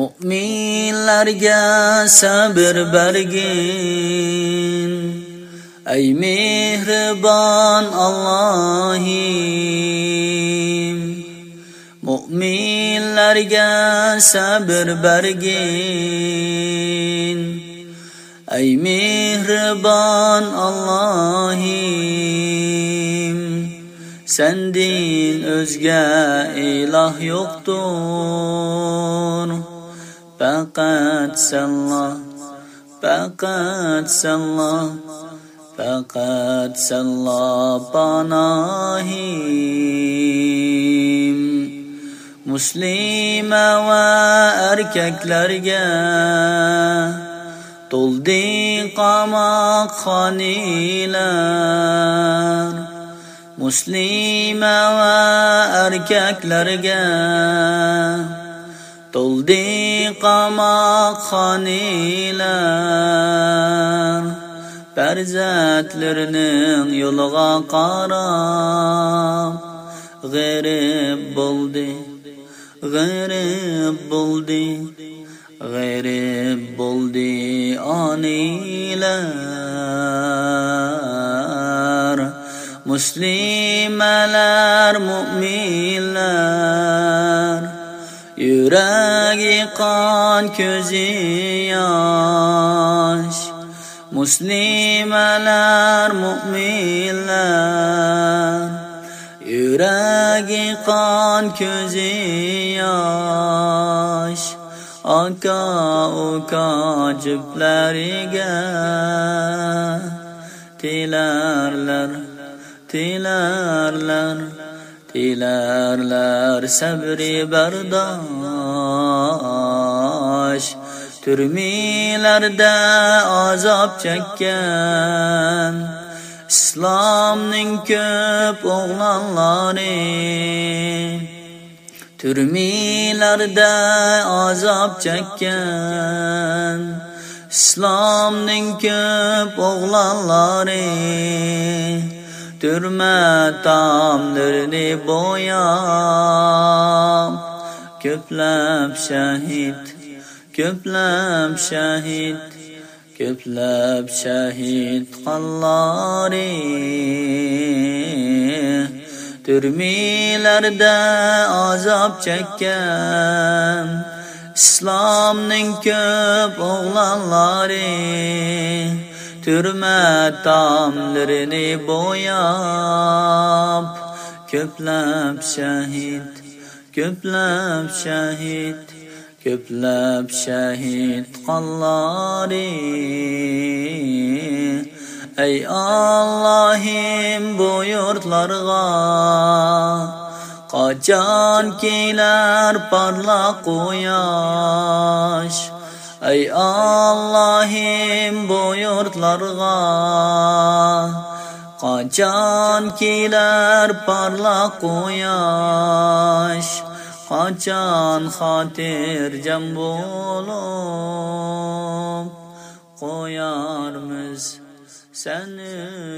Mu'minlarga sabr bergin Ey mehribon Allohim Mu'minlarga sabr bergin Ey mehribon Allohim Sendin özge ilah yoktur faqat Salloh faqat Salloh faqat Salloh panohim muslima va erkaklarga to'lding qamoqxonilar muslima va erkaklarga Толдиқама қанилар Пәрзәтлерінің yoluға қарап Ғеріп болды Ғеріп болды Ғеріп болды анилар Мүслимәләр, мүминләр yuragi qon ko'zi yosh muslimalar mu'minlar yuragi qon ko'zi yosh aka uka jiplariga tilarlar tilarlar tilarlar sabri bardosh turmilarda azob chekkan islomning ko'p o'g'lonlari turmilarda azob chekkan islomning ko'p o'g'lonlari Dürme tamlarını boyam Köplep şehit Köplep şehit Köplep şehit kalları Türmelerde azap çekken İslam'ın köp oğlanları turma tomlarini bo'yab ko'plab shahid ko'plab shahid ko'plab shahid qonlari ey Allohim bu yurtlarga qachon kelar parlaq quyosh ey Allohim bu yurtlarga qachon kelar parlaq quyosh qachon xotirjam bo'lib qo'yarmiz seni